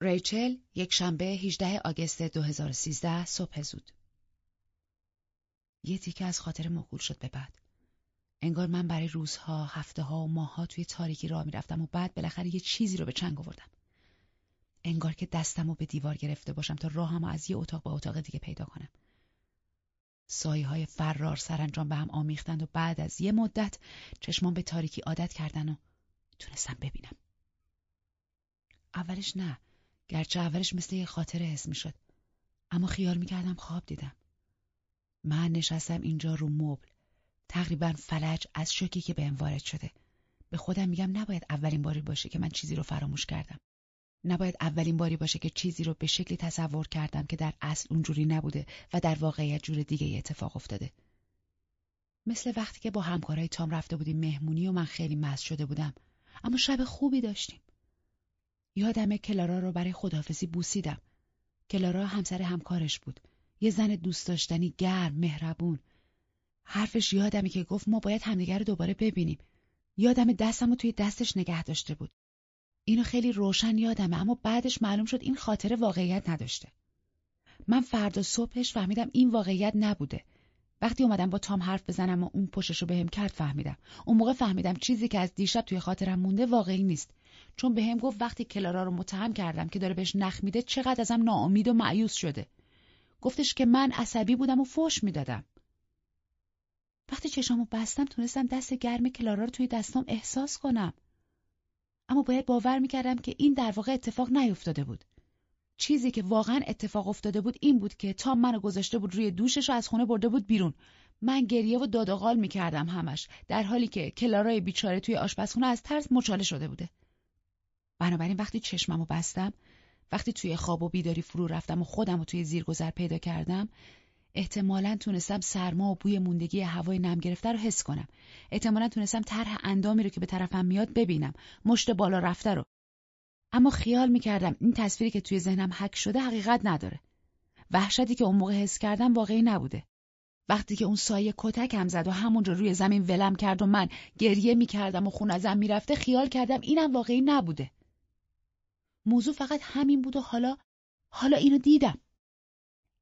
ریچل یک شنبه 18 آگست 2013 صبح زود یه تیکه از خاطر مقول شد به بعد انگار من برای روزها، هفته ها و ماهها توی تاریکی راه می‌رفتم و بعد بالاخره یه چیزی رو به چنگ آوردم. انگار که دستم رو به دیوار گرفته باشم تا راهم از یه اتاق به اتاق دیگه پیدا کنم. سایه های فرار سرانجام به هم آمیختند و بعد از یه مدت چشمان به تاریکی عادت کردن و تونستم ببینم. اولش نه گرچه اولش مثل یه خاطره حس شد. اما خیال می‌کردم خواب دیدم. من نشستم اینجا رو مبل. تقریبا فلج از شوکی که بهم وارد شده. به خودم میگم نباید اولین باری باشه که من چیزی رو فراموش کردم. نباید اولین باری باشه که چیزی رو به شکلی تصور کردم که در اصل اونجوری نبوده و در واقعیت جور دیگه اتفاق افتاده. مثل وقتی که با همکارای تام رفته بودیم مهمونی و من خیلی مست شده بودم. اما شب خوبی داشتیم. یادم کلارا رو برای خدافزی بوسیدم. کلارا همسر همکارش بود. یه زن دوست داشتنی گرم، مهربون. حرفش یادمه که گفت ما باید همدیگر رو دوباره ببینیم. یادم دستم رو توی دستش نگه داشته بود. اینو خیلی روشن یادمه اما بعدش معلوم شد این خاطر واقعیت نداشته. من فردا صبحش فهمیدم این واقعیت نبوده. وقتی اومدم با تام حرف بزنم و اون پشتش رو بهم کرد فهمیدم. اون موقع فهمیدم چیزی که از دیشب توی خاطرم مونده واقعی نیست. چون به هم گفت وقتی کلارا رو متهم کردم که داره بهش نخ میده چقدر ازم ناامید و معیوس شده. گفتش که من عصبی بودم و فوش می‌دادم. وقتی چشامو بستم تونستم دست گرم کلارا رو توی دستام احساس کنم. اما باید باور می‌کردم که این در واقع اتفاق نیفتاده بود. چیزی که واقعا اتفاق افتاده بود این بود که تام منو گذاشته بود روی دوشش و از خونه برده بود بیرون. من گریه و داداغال می‌کردم همش در حالی که کلارای بیچاره توی آشپزخونه از ترس مچاله شده بوده. بنابراین وقتی چشممو بستم وقتی توی خواب و بیداری فرو رفتم و خودم رو توی زیرگذر پیدا کردم احتمالا تونستم سرما و بوی موندگی هوای نم گرفته رو حس کنم. احتمالا تونستم طرح اندامی رو که به طرفم میاد ببینم مشت بالا رفته رو. اما خیال می‌کردم این تصویری که توی ذهنم حک شده حقیقت نداره. وحشتی که اون موقع حس کردم واقعی نبوده. وقتی که اون سایه کتکم زد و همونجا روی زمین ولم کرد و من گریه می‌کردم و خون ازم می‌رفته خیال کردم اینم واقعی نبوده. موضوع فقط همین بود و حالا حالا اینو دیدم.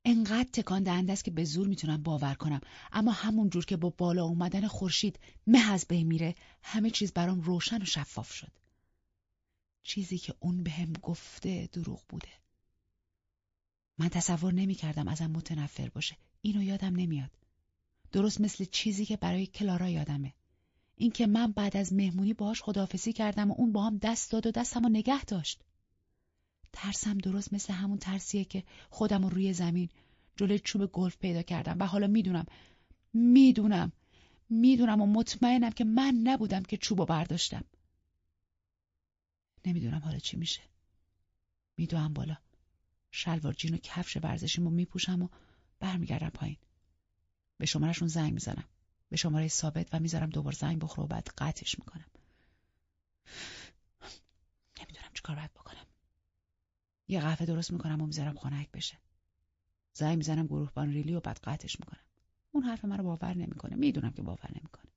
انقدر تکان دهنده است که به زور می‌تونم باور کنم. اما همون جور که با بالا اومدن خورشید مه از بین میره همه چیز برام روشن و شفاف شد. چیزی که اون بهم به گفته دروغ بوده. من تصور نمی‌کردم ازم متنفر باشه. اینو یادم نمیاد. درست مثل چیزی که برای کلارا یادمه. اینکه من بعد از مهمونی باهاش خداحافظی کردم و اون با هم دست داد و دستم نگه داشت. ترسم درست مثل همون ترسیه که خودم رو روی زمین جلوی چوب گلف پیدا کردم. و حالا می‌دونم می‌دونم می‌دونم و مطمئنم که من نبودم که چوب برداشتم. نمی‌دونم حالا چی میشه. میدوام بالا. شلوار جین و کفش ورزشیمو میپوشم و برمیگردم پایین. به شمارشون زنگ می‌زنم. به شماره ثابت و می‌ذارم دوبار زنگ بخوره و بعد قطعش می‌کنم. نمی‌دونم چیکار باید بکنم. یه قهوه درست می‌کنم و می‌ذارم خنک بشه. زنگ می‌زنم گروه ریلی و بعد قطعش می‌کنم. اون حرف من رو باور نمی‌کنه. می‌دونم که باور نمی‌کنه.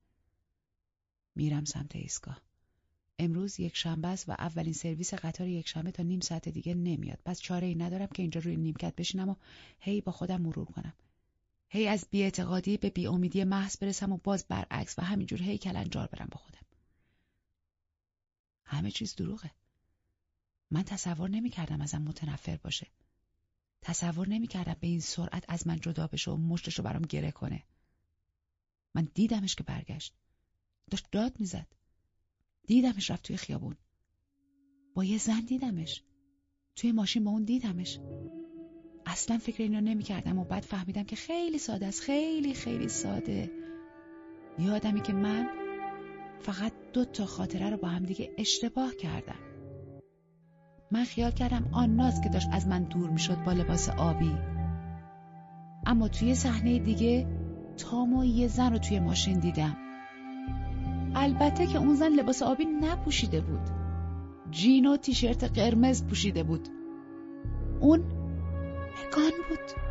میرم سمت ایستگاه. امروز یک شنبه است و اولین سرویس قطار یک شنبه تا نیم ساعت دیگه نمیاد. پس چاره ای ندارم که اینجا روی نیمکت بشینم و هی با خودم مرور کنم. هی از بیاعتقادی به بیامیدی محض برسم و باز برعکس و همینجور هی کلنجار برم با خودم. همه چیز دروغه. من تصور نمی‌کردم ازم متنفر باشه. تصور نمی‌کردم به این سرعت از من جدا بشه و مشتشو برام گره کنه. من دیدمش که برگشت. داشت داد می‌زد. دیدمش رفت توی خیابون. با یه زن دیدمش. توی ماشین با اون دیدمش. اصلا فکر اینو نمی‌کردم و بعد فهمیدم که خیلی ساده است. خیلی خیلی ساده. یادمی که من فقط دو تا خاطره رو با هم دیگه اشتباه کردم. من خیال کردم آن ناز که داشت از من دور می‌شد با لباس آبی. اما توی صحنه دیگه تام و یه زن رو توی ماشین دیدم. البته که اون زن لباس آبی نپوشیده بود. جین و تیشرت قرمز پوشیده بود. اون مگان بود.